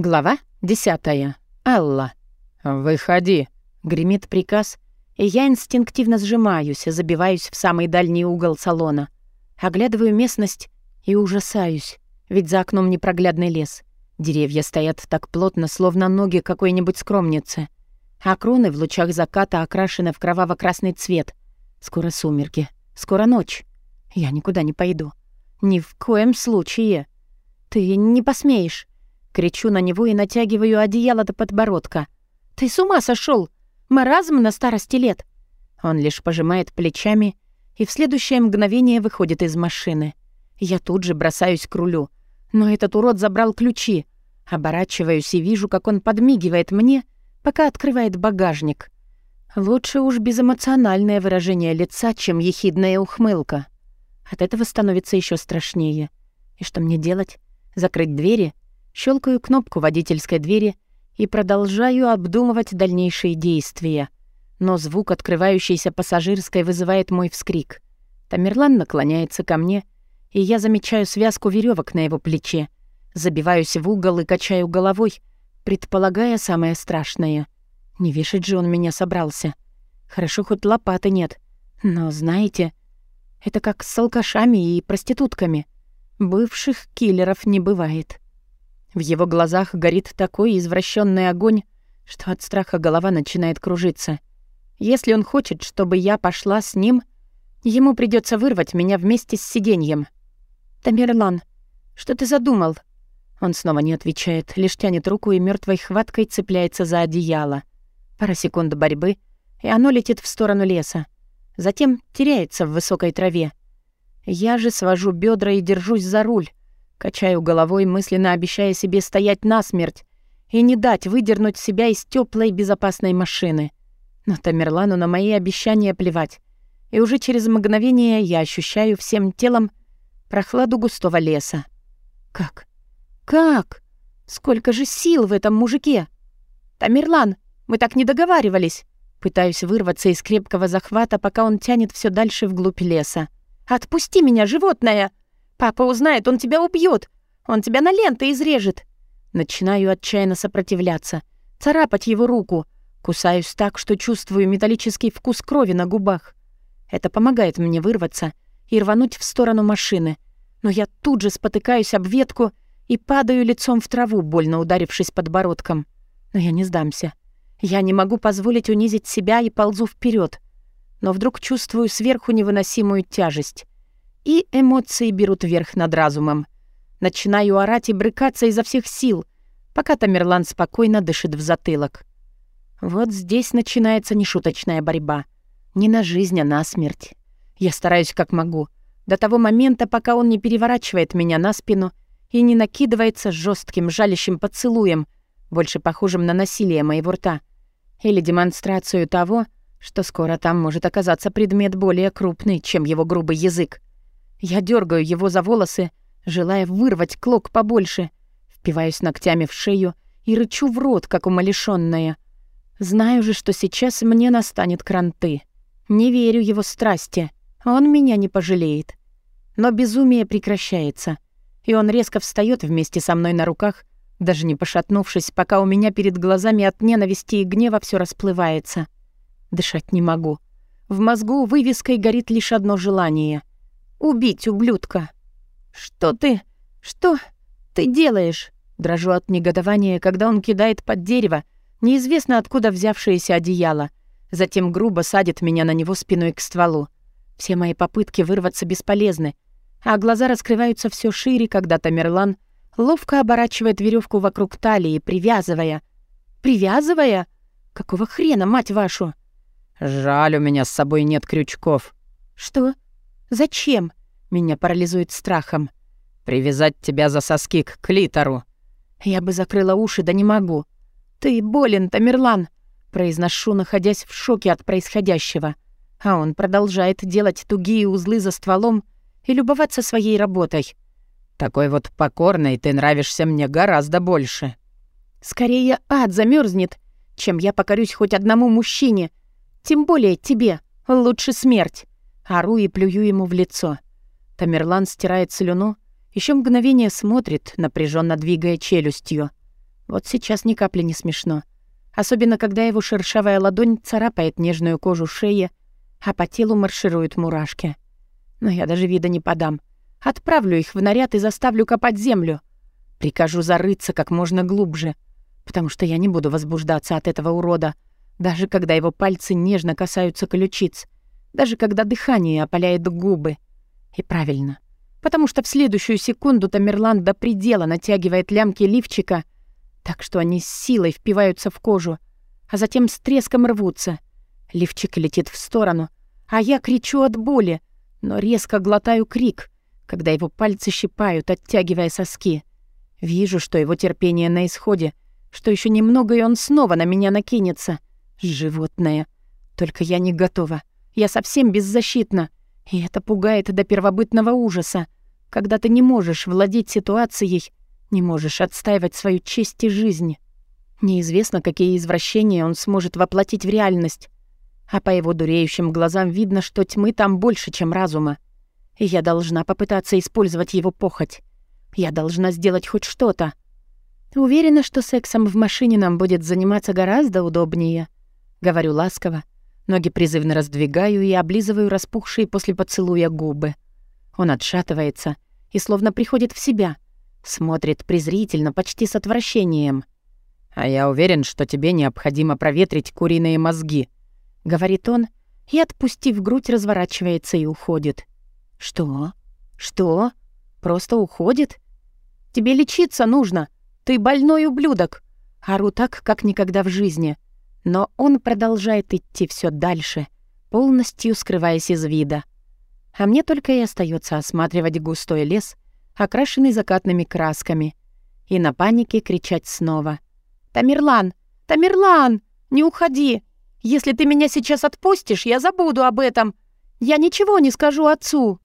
Глава десятая. Алла. «Выходи», — гремит приказ, и я инстинктивно сжимаюсь, забиваюсь в самый дальний угол салона. Оглядываю местность и ужасаюсь, ведь за окном непроглядный лес. Деревья стоят так плотно, словно ноги какой-нибудь скромницы. А кроны в лучах заката окрашены в кроваво-красный цвет. Скоро сумерки, скоро ночь. Я никуда не пойду. Ни в коем случае. Ты не посмеешь. Кричу на него и натягиваю одеяло до подбородка. «Ты с ума сошел! Маразм на старости лет!» Он лишь пожимает плечами и в следующее мгновение выходит из машины. Я тут же бросаюсь к рулю. Но этот урод забрал ключи. Оборачиваюсь и вижу, как он подмигивает мне, пока открывает багажник. Лучше уж безэмоциональное выражение лица, чем ехидная ухмылка. От этого становится еще страшнее. И что мне делать? Закрыть двери? Щелкаю кнопку водительской двери и продолжаю обдумывать дальнейшие действия. Но звук открывающейся пассажирской вызывает мой вскрик. Тамерлан наклоняется ко мне, и я замечаю связку веревок на его плече. Забиваюсь в угол и качаю головой, предполагая самое страшное. Не вешать же он меня собрался. Хорошо, хоть лопаты нет. Но, знаете, это как с алкашами и проститутками. Бывших киллеров не бывает. В его глазах горит такой извращенный огонь, что от страха голова начинает кружиться. Если он хочет, чтобы я пошла с ним, ему придется вырвать меня вместе с сиденьем. «Тамерлан, что ты задумал?» Он снова не отвечает, лишь тянет руку и мертвой хваткой цепляется за одеяло. Пара секунд борьбы, и оно летит в сторону леса. Затем теряется в высокой траве. Я же свожу бедра и держусь за руль, Качаю головой, мысленно обещая себе стоять насмерть и не дать выдернуть себя из теплой безопасной машины. Но Тамерлану на мои обещания плевать. И уже через мгновение я ощущаю всем телом прохладу густого леса. Как? Как? Сколько же сил в этом мужике? Тамерлан, мы так не договаривались. Пытаюсь вырваться из крепкого захвата, пока он тянет все дальше вглубь леса. «Отпусти меня, животное!» Папа узнает, он тебя убьет. Он тебя на ленты изрежет. Начинаю отчаянно сопротивляться, царапать его руку. Кусаюсь так, что чувствую металлический вкус крови на губах. Это помогает мне вырваться и рвануть в сторону машины. Но я тут же спотыкаюсь об ветку и падаю лицом в траву, больно ударившись подбородком. Но я не сдамся. Я не могу позволить унизить себя и ползу вперед. Но вдруг чувствую сверху невыносимую тяжесть и эмоции берут верх над разумом. Начинаю орать и брыкаться изо всех сил, пока Тамерлан спокойно дышит в затылок. Вот здесь начинается нешуточная борьба. Не на жизнь, а на смерть. Я стараюсь как могу. До того момента, пока он не переворачивает меня на спину и не накидывается жестким жалящим поцелуем, больше похожим на насилие моего рта. Или демонстрацию того, что скоро там может оказаться предмет более крупный, чем его грубый язык. Я дергаю его за волосы, желая вырвать клок побольше, впиваюсь ногтями в шею и рычу в рот, как умалишённая. Знаю же, что сейчас мне настанет кранты. Не верю его страсти. Он меня не пожалеет. Но безумие прекращается, и он резко встает вместе со мной на руках, даже не пошатнувшись, пока у меня перед глазами от ненависти и гнева все расплывается. Дышать не могу. В мозгу вывеской горит лишь одно желание Убить ублюдка. Что ты? Что ты делаешь? Дрожу от негодования, когда он кидает под дерево неизвестно откуда взявшееся одеяло, затем грубо садит меня на него спиной к стволу. Все мои попытки вырваться бесполезны, а глаза раскрываются все шире, когда Тамерлан ловко оборачивает веревку вокруг талии, привязывая. Привязывая? Какого хрена, мать вашу? Жаль, у меня с собой нет крючков. Что? Зачем? Меня парализует страхом. Привязать тебя за соски к клитору. Я бы закрыла уши, да не могу. Ты болен, Тамерлан, произношу, находясь в шоке от происходящего. А он продолжает делать тугие узлы за стволом и любоваться своей работой. Такой вот покорный ты нравишься мне гораздо больше. Скорее ад замерзнет, чем я покорюсь хоть одному мужчине. Тем более тебе. Лучше смерть. Ору и плюю ему в лицо. Тамерлан стирает слюну, еще мгновение смотрит, напряженно двигая челюстью. Вот сейчас ни капли не смешно. Особенно, когда его шершавая ладонь царапает нежную кожу шеи, а по телу маршируют мурашки. Но я даже вида не подам. Отправлю их в наряд и заставлю копать землю. Прикажу зарыться как можно глубже, потому что я не буду возбуждаться от этого урода, даже когда его пальцы нежно касаются ключиц, даже когда дыхание опаляет губы. И правильно, потому что в следующую секунду Тамерлан до предела натягивает лямки лифчика, так что они с силой впиваются в кожу, а затем с треском рвутся. Лифчик летит в сторону, а я кричу от боли, но резко глотаю крик, когда его пальцы щипают, оттягивая соски. Вижу, что его терпение на исходе, что еще немного, и он снова на меня накинется. Животное. Только я не готова. Я совсем беззащитна. И это пугает до первобытного ужаса, когда ты не можешь владеть ситуацией, не можешь отстаивать свою честь и жизнь. Неизвестно, какие извращения он сможет воплотить в реальность. А по его дуреющим глазам видно, что тьмы там больше, чем разума. И я должна попытаться использовать его похоть. Я должна сделать хоть что-то. Уверена, что сексом в машине нам будет заниматься гораздо удобнее. Говорю ласково, Ноги призывно раздвигаю и облизываю распухшие после поцелуя губы. Он отшатывается и словно приходит в себя. Смотрит презрительно, почти с отвращением. «А я уверен, что тебе необходимо проветрить куриные мозги», — говорит он, и, отпустив грудь, разворачивается и уходит. «Что? Что? Просто уходит? Тебе лечиться нужно. Ты больной ублюдок!» Ору так, как никогда в жизни — но он продолжает идти все дальше, полностью скрываясь из вида. А мне только и остается осматривать густой лес, окрашенный закатными красками, и на панике кричать снова. «Тамерлан! Тамерлан! Не уходи! Если ты меня сейчас отпустишь, я забуду об этом! Я ничего не скажу отцу!»